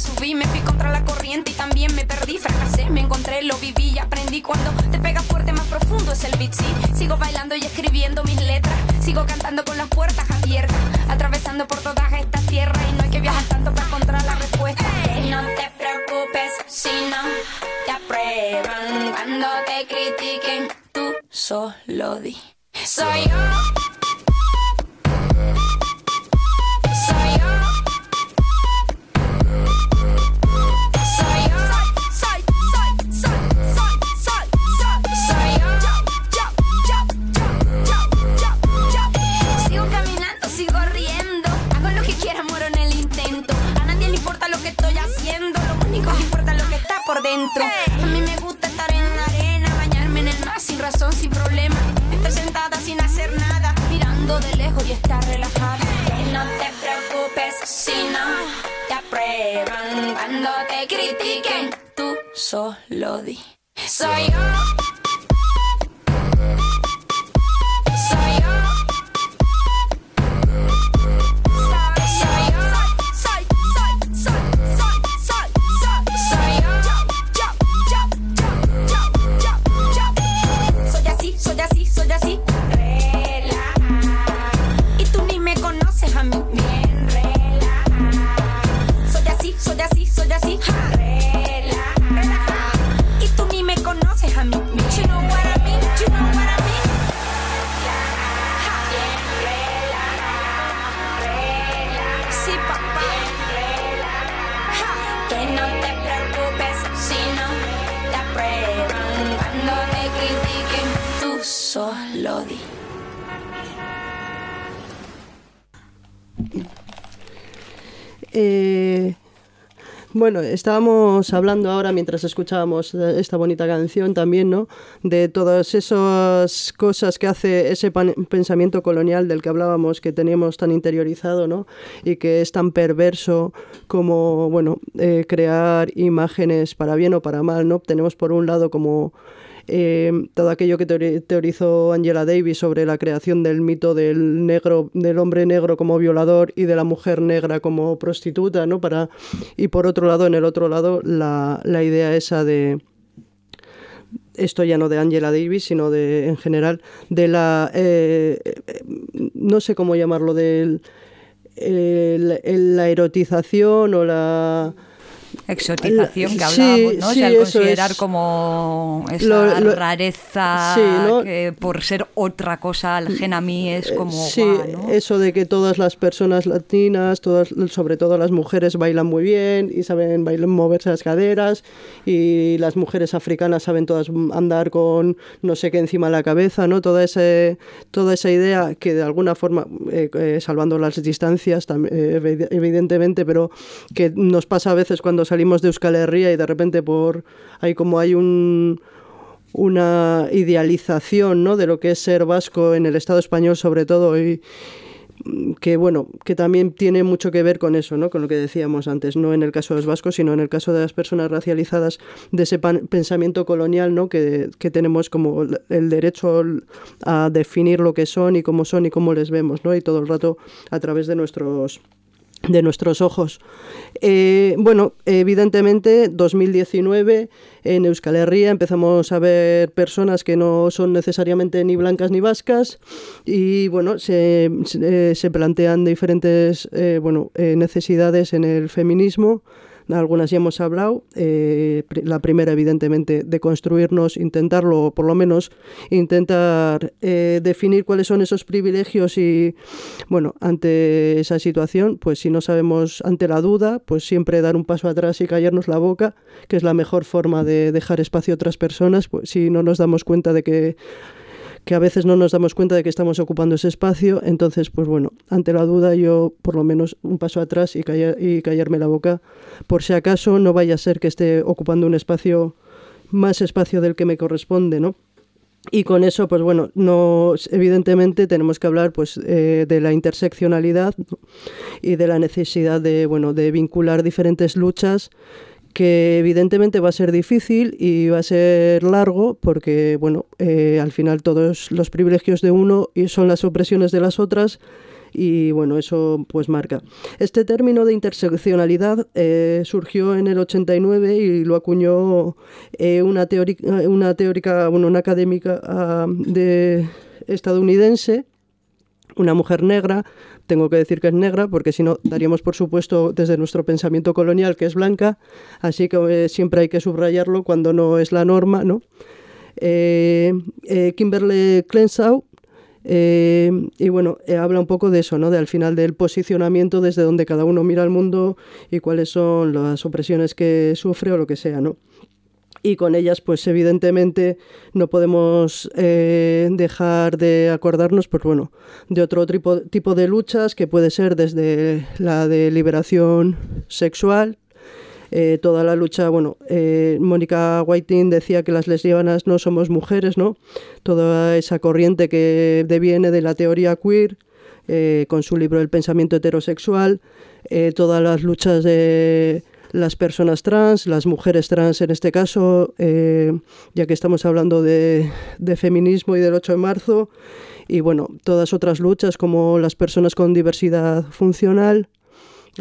[SPEAKER 12] subí, me fui contra la corriente y viví y aprendí cuando te pega fuerte más profundo es el beat, sí. Sigo bailando y escribiendo mis letras, sigo cantando con las puertas abiertas, atravesando por todas estas tierras y no hay que viajar tanto para encontrar la respuesta. no te preocupes si no te aprueban cuando te critiquen, tú solo di. Soy yo. Soy yo. Solo di.
[SPEAKER 2] Eh, bueno, estábamos hablando ahora mientras escuchábamos esta bonita canción también, ¿no? De todas esas cosas que hace ese pensamiento colonial del que hablábamos, que teníamos tan interiorizado, ¿no? Y que es tan perverso como, bueno, eh, crear imágenes para bien o para mal, ¿no? Tenemos por un lado como eh, todo aquello que teori- teorizó Angela Davis sobre la creación del mito del negro, del hombre negro como violador y de la mujer negra como prostituta, ¿no? Para, y por otro lado, en el otro lado, la, la idea esa de esto ya no de Angela Davis, sino de en general, de la eh, eh, no sé cómo llamarlo, el- la erotización o la
[SPEAKER 3] Exotización que hablábamos,
[SPEAKER 2] sí,
[SPEAKER 3] ¿no? O
[SPEAKER 2] sí,
[SPEAKER 3] sea, el
[SPEAKER 2] eso
[SPEAKER 3] considerar
[SPEAKER 2] es.
[SPEAKER 3] como esa
[SPEAKER 2] Lo- lo-
[SPEAKER 3] rareza
[SPEAKER 2] Sí, ¿no?
[SPEAKER 3] que por ser otra cosa ajena a mí es como
[SPEAKER 2] Sí,
[SPEAKER 3] guau, ¿no?
[SPEAKER 2] eso de que todas las personas latinas, todas, sobre todo las mujeres, bailan muy bien y saben bailar, moverse las caderas y las mujeres africanas saben todas andar con no sé qué encima de la cabeza, ¿no? Toda, ese, toda esa idea que de alguna forma, eh, eh, salvando las distancias, eh, evi- evidentemente, pero que nos pasa a veces cuando salimos de Euskal Herria y de repente por ahí como hay un una idealización ¿no? de lo que es ser vasco en el Estado español sobre todo y que bueno que también tiene mucho que ver con eso no con lo que decíamos antes no en el caso de los vascos sino en el caso de las personas racializadas de ese pensamiento colonial no que, que tenemos como el derecho a definir lo que son y cómo son y cómo les vemos no y todo el rato a través de nuestros de nuestros ojos. Eh, bueno, evidentemente, 2019 en Euskal Herria empezamos a ver personas que no son necesariamente ni blancas ni vascas y bueno, se, se- se plantean diferentes eh, bueno, eh, necesidades en el feminismo. Algunas ya hemos hablado. eh, la primera, evidentemente, de construirnos, intentarlo, o por lo menos intentar eh, definir cuáles son esos privilegios y, bueno, ante esa situación, pues si no sabemos ante la duda, pues siempre dar un paso atrás y callarnos la boca, que es la mejor forma de dejar espacio a otras personas, pues si no nos damos cuenta de que que a veces no nos damos cuenta de que estamos ocupando ese espacio, entonces, pues bueno, ante la duda yo por lo menos un paso atrás y, callar, y callarme la boca, por si acaso no vaya a ser que esté ocupando un espacio, más espacio del que me corresponde, ¿no? Y con eso, pues bueno, no, evidentemente tenemos que hablar pues, eh, de la interseccionalidad y de la necesidad de, bueno, de vincular diferentes luchas que evidentemente va a ser difícil y va a ser largo porque, bueno, eh, al final todos los privilegios de uno son las opresiones de las otras y bueno, eso pues marca. Este término de interseccionalidad eh, surgió en el 89 y lo acuñó eh, una, teórica, una teórica, bueno, una académica ah, de estadounidense, una mujer negra, tengo que decir que es negra porque si no daríamos por supuesto desde nuestro pensamiento colonial que es blanca, así que eh, siempre hay que subrayarlo cuando no es la norma, ¿no? Eh, eh, Kimberly eh, y bueno, eh, habla un poco de eso, ¿no? De al final del posicionamiento desde donde cada uno mira al mundo y cuáles son las opresiones que sufre o lo que sea, ¿no? Y con ellas, pues evidentemente no podemos eh, dejar de acordarnos, pues bueno, de otro tipo, tipo de luchas que puede ser desde la de liberación sexual, eh, toda la lucha, bueno, eh, Mónica Whiting decía que las lesbianas no somos mujeres, ¿no? Toda esa corriente que deviene de la teoría queer con su libro El pensamiento heterosexual, todas las luchas de las personas trans, las mujeres trans en este caso, eh, ya que estamos hablando de, feminismo y del 8 de marzo, y bueno, todas otras luchas como las personas con diversidad funcional,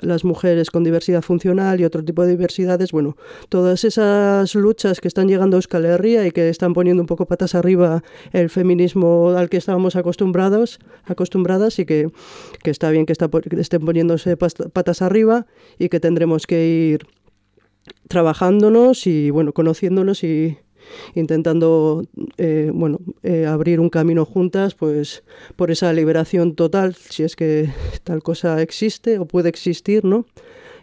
[SPEAKER 2] las mujeres con diversidad funcional y otro tipo de diversidades, bueno, todas esas luchas que están llegando a Euskal Herria y que están poniendo un poco patas arriba el feminismo al que estábamos acostumbrados, acostumbradas y que, que está bien que, está, que estén poniéndose patas arriba y que tendremos que ir trabajándonos y bueno, conociéndonos y intentando eh, bueno eh, abrir un camino juntas pues por esa liberación total si es que tal cosa existe o puede existir no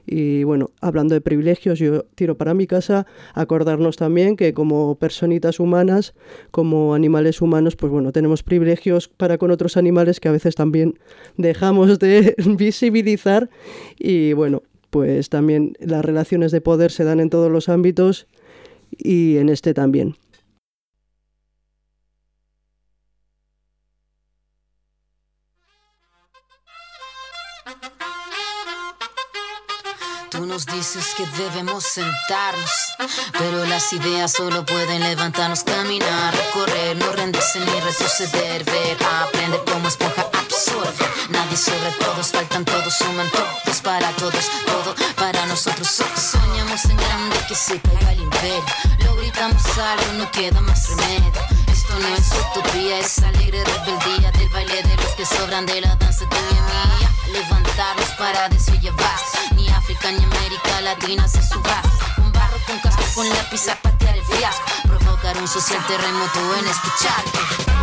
[SPEAKER 2] y bueno, hablando de privilegios, yo tiro para mi casa acordarnos también que como personitas humanas, como animales humanos, pues bueno, tenemos privilegios para con otros animales que a veces también dejamos de visibilizar. Y bueno, pues también las relaciones de poder se dan en todos los ámbitos y en este también.
[SPEAKER 10] Tú nos dices que debemos sentarnos, pero las ideas solo pueden levantarnos, caminar, correr, no rendirse ni retroceder, ver, aprender como esponja, Nadie sobre todos, faltan todos, suman todos para todos, todo para nosotros. So- soñamos en grande que se caiga el imperio, lo gritamos algo, no queda más remedio. Esto no es utopía, es alegre rebeldía del baile de los que sobran de la danza y mía. Levantarnos para llevar, ni África ni América Latina se suba. Un barro con casco con lápiz a patear el fiasco, provocar un social terremoto en escucharte.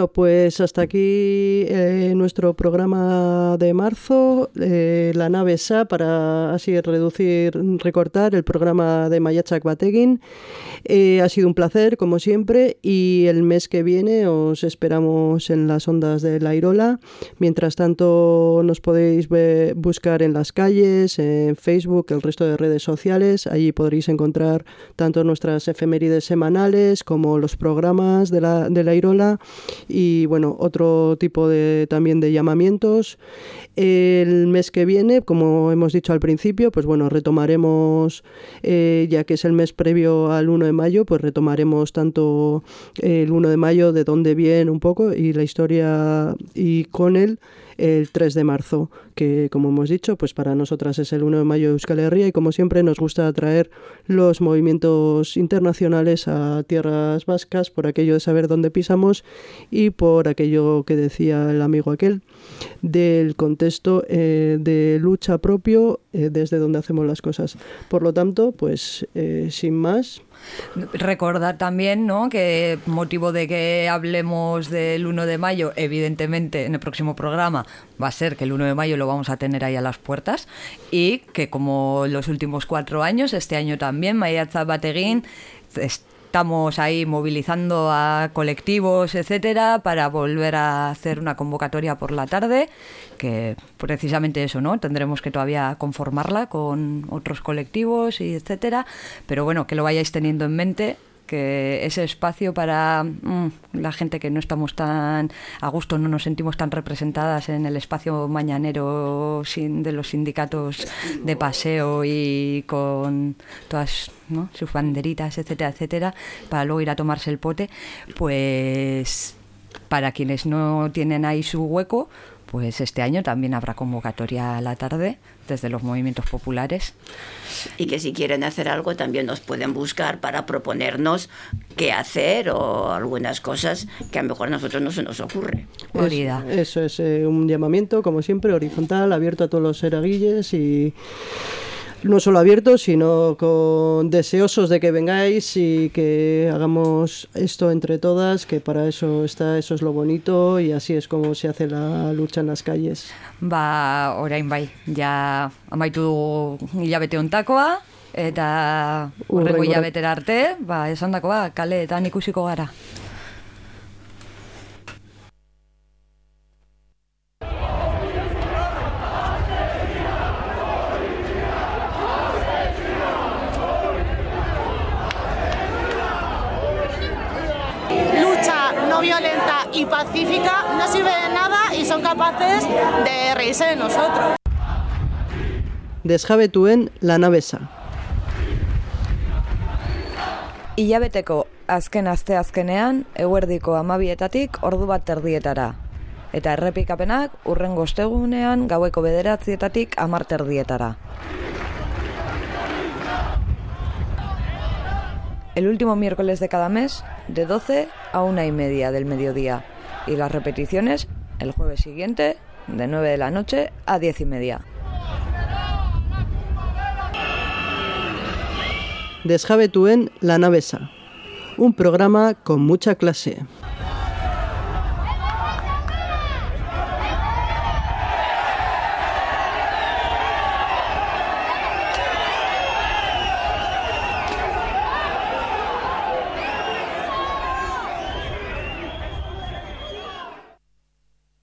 [SPEAKER 2] Bueno, pues hasta aquí eh, nuestro programa de marzo, eh, la nave SA, para así reducir, recortar el programa de Mayachak Bategin. Eh, ha sido un placer, como siempre, y el mes que viene os esperamos en las ondas de la Irola. Mientras tanto, nos podéis buscar en las calles, en Facebook, el resto de redes sociales. Allí podréis encontrar tanto nuestras efemérides semanales como los programas de la, de la Irola y bueno, otro tipo de también de llamamientos. El mes que viene, como hemos dicho al principio, pues bueno, retomaremos, eh, ya que es el mes previo al 1 de mayo, pues retomaremos tanto el 1 de mayo, de dónde viene un poco, y la historia y con él el 3 de marzo, que como hemos dicho, pues para nosotras es el 1 de mayo de Euskal Herria y como siempre nos gusta traer los movimientos internacionales a tierras vascas por aquello de saber dónde pisamos y por aquello que decía el amigo aquel del contexto eh, de lucha propio eh, desde donde hacemos las cosas. Por lo tanto, pues eh, sin más,
[SPEAKER 3] Recordar también ¿no? que motivo de que hablemos del 1 de mayo, evidentemente en el próximo programa va a ser que el 1 de mayo lo vamos a tener ahí a las puertas y que como los últimos cuatro años, este año también, Mayatza Bateguín estamos ahí movilizando a colectivos, etcétera, para volver a hacer una convocatoria por la tarde, que precisamente eso, ¿no? Tendremos que todavía conformarla con otros colectivos y etcétera, pero bueno, que lo vayáis teniendo en mente que ese espacio para mm, la gente que no estamos tan a gusto, no nos sentimos tan representadas en el espacio mañanero sin, de los sindicatos de paseo y con todas sus banderitas, etcétera, etcétera, para luego ir a tomarse el pote, pues para quienes no tienen ahí su hueco, pues este año también habrá convocatoria a la tarde desde los movimientos populares.
[SPEAKER 9] Y que si quieren hacer algo también nos pueden buscar para proponernos qué hacer o algunas cosas que a lo mejor a nosotros no se nos ocurre.
[SPEAKER 2] Es- eso es eh, un llamamiento, como siempre, horizontal, abierto a todos los eraguilles y no solo abierto, sino con deseosos de que vengáis y que hagamos esto entre todas, que para eso está, eso es lo bonito y así es como se hace la lucha en las calles.
[SPEAKER 3] Ba, orain bai, ja amaitu hilabete ontakoa, eta
[SPEAKER 2] Hurrengora-
[SPEAKER 3] hilabetera arte, ba, esan dakoa, kaleetan ikusiko gara.
[SPEAKER 1] Lucha no violenta y pacífica no sirve de nada y son capaces de reírse de nosotros.
[SPEAKER 2] Desjabetuen lanabesa.
[SPEAKER 3] Hilabeteko azken aste azkenean, eguerdiko amabietatik ordu bat terdietara. Eta errepikapenak urrengo ostegunean gaueko bederatzietatik amar El último miércoles de cada mes, de 12 a una y media del mediodía. Y las repeticiones el jueves siguiente, de 9 de la noche a 10 y media.
[SPEAKER 2] Desjabetuen lanabesa. Un programa con mucha clase.